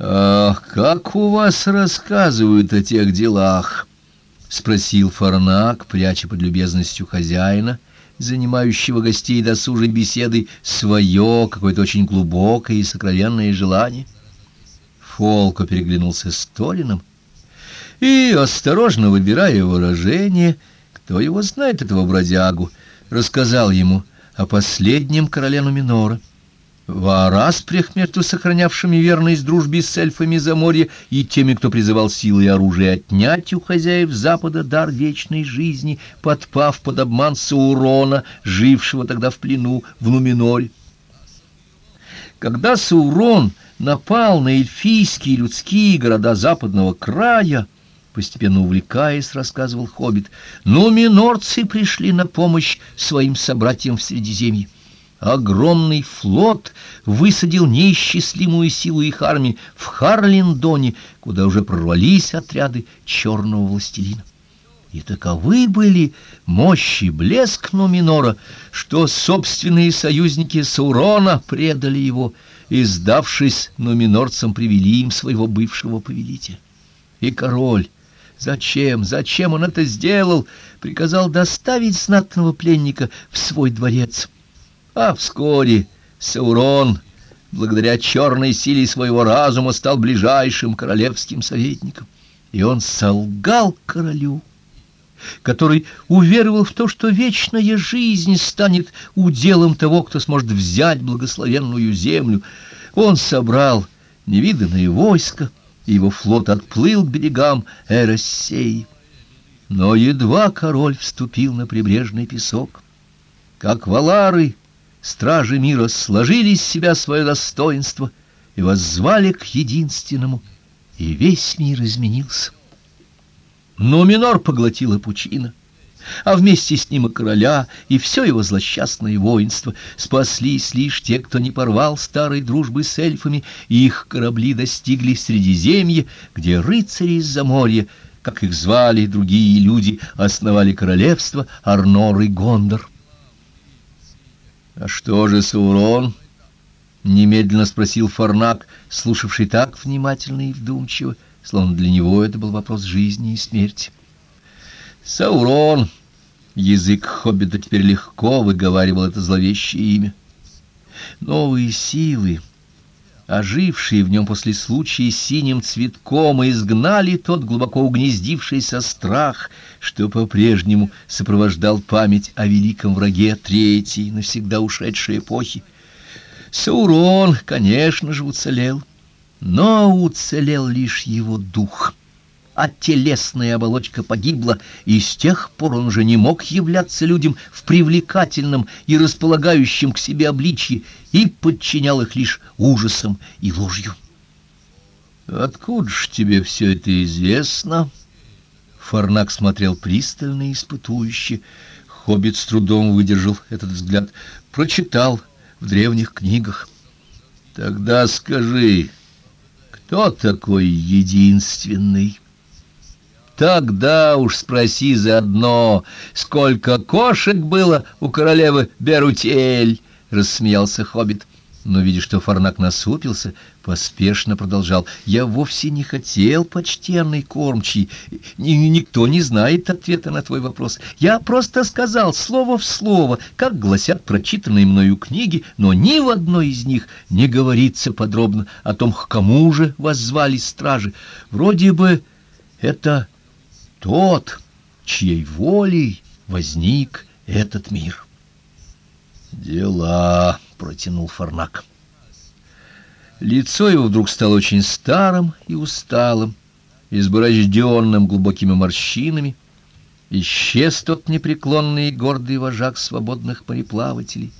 «А как у вас рассказывают о тех делах?» — спросил Фарнак, пряча под любезностью хозяина, занимающего гостей досужей беседой, свое, какое-то очень глубокое и сокровенное желание. Фолко переглянулся с Толином и, осторожно выбирая выражение, кто его знает, этого бродягу, рассказал ему о последнем короле Нуминора — в распрях между сохранявшими верность дружбе с эльфами Заморья и теми, кто призывал силы и оружие отнять у хозяев Запада дар вечной жизни, подпав под обман Саурона, жившего тогда в плену в Нуминоре. Когда Саурон напал на эльфийские людские города западного края, постепенно увлекаясь, рассказывал Хоббит, нуминорцы пришли на помощь своим собратьям в Средиземье. Огромный флот высадил неисчислимую силу их армии в Харлиндоне, куда уже прорвались отряды черного властелина. И таковы были мощи блеск Нуминора, что собственные союзники Саурона предали его, и, сдавшись нуминорцам, привели им своего бывшего повелителя. И король, зачем, зачем он это сделал, приказал доставить знатного пленника в свой дворец — а вскоре Саурон, благодаря черной силе своего разума, стал ближайшим королевским советником. И он солгал королю, который уверовал в то, что вечная жизнь станет уделом того, кто сможет взять благословенную землю. Он собрал невиданное войско, и его флот отплыл к берегам Эроссеи. Но едва король вступил на прибрежный песок, как валары стражи мира сложили из себя свое достоинство и воззвали к единственному, и весь мир изменился. Но Минор поглотила пучина, а вместе с ним и короля, и все его злосчастное воинство. Спаслись лишь те, кто не порвал старой дружбы с эльфами, и их корабли достигли Средиземья, где рыцари из-за моря, как их звали другие люди, основали королевство Арнор и Гондор. — А что же Саурон? — немедленно спросил Фарнак, слушавший так внимательно и вдумчиво, словно для него это был вопрос жизни и смерти. — Саурон! Язык хоббита теперь легко выговаривал это зловещее имя. Новые силы ожившие в нем после случая синим цветком, и изгнали тот глубоко угнездившийся страх, что по-прежнему сопровождал память о великом враге третьей, навсегда ушедшей эпохи. Саурон, конечно же, уцелел, но уцелел лишь его дух — а телесная оболочка погибла, и с тех пор он уже не мог являться людям в привлекательном и располагающем к себе обличье, и подчинял их лишь ужасом и ложью. «Откуда ж тебе все это известно?» Фарнак смотрел пристально и испытующе. Хоббит с трудом выдержал этот взгляд. Прочитал в древних книгах. «Тогда скажи, кто такой единственный?» Тогда уж спроси заодно, сколько кошек было у королевы Берутель, — рассмеялся хоббит. Но, видя, что Фарнак насупился, поспешно продолжал. «Я вовсе не хотел, почтенный кормчий. Ни никто не знает ответа на твой вопрос. Я просто сказал слово в слово, как гласят прочитанные мною книги, но ни в одной из них не говорится подробно о том, к кому же воззвали стражи. Вроде бы это тот, чьей волей возник этот мир. «Дела», — протянул Фарнак. Лицо его вдруг стало очень старым и усталым, изборожденным глубокими морщинами. Исчез тот непреклонный и гордый вожак свободных мореплавателей.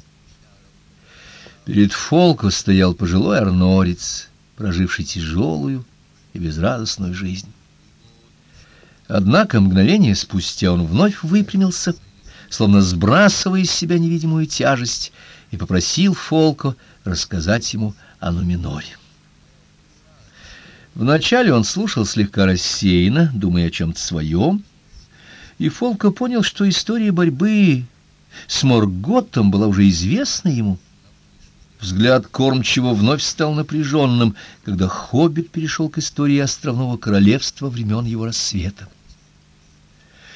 Перед Фолко стоял пожилой арнорец, проживший тяжелую и безрадостную жизнь. Однако мгновение спустя он вновь выпрямился, словно сбрасывая из себя невидимую тяжесть, и попросил Фолко рассказать ему о Нуминоре. Вначале он слушал слегка рассеянно, думая о чем-то своем, и Фолко понял, что история борьбы с Морготом была уже известна ему. Взгляд кормчего вновь стал напряженным, когда Хоббит перешел к истории островного королевства времен его рассвета.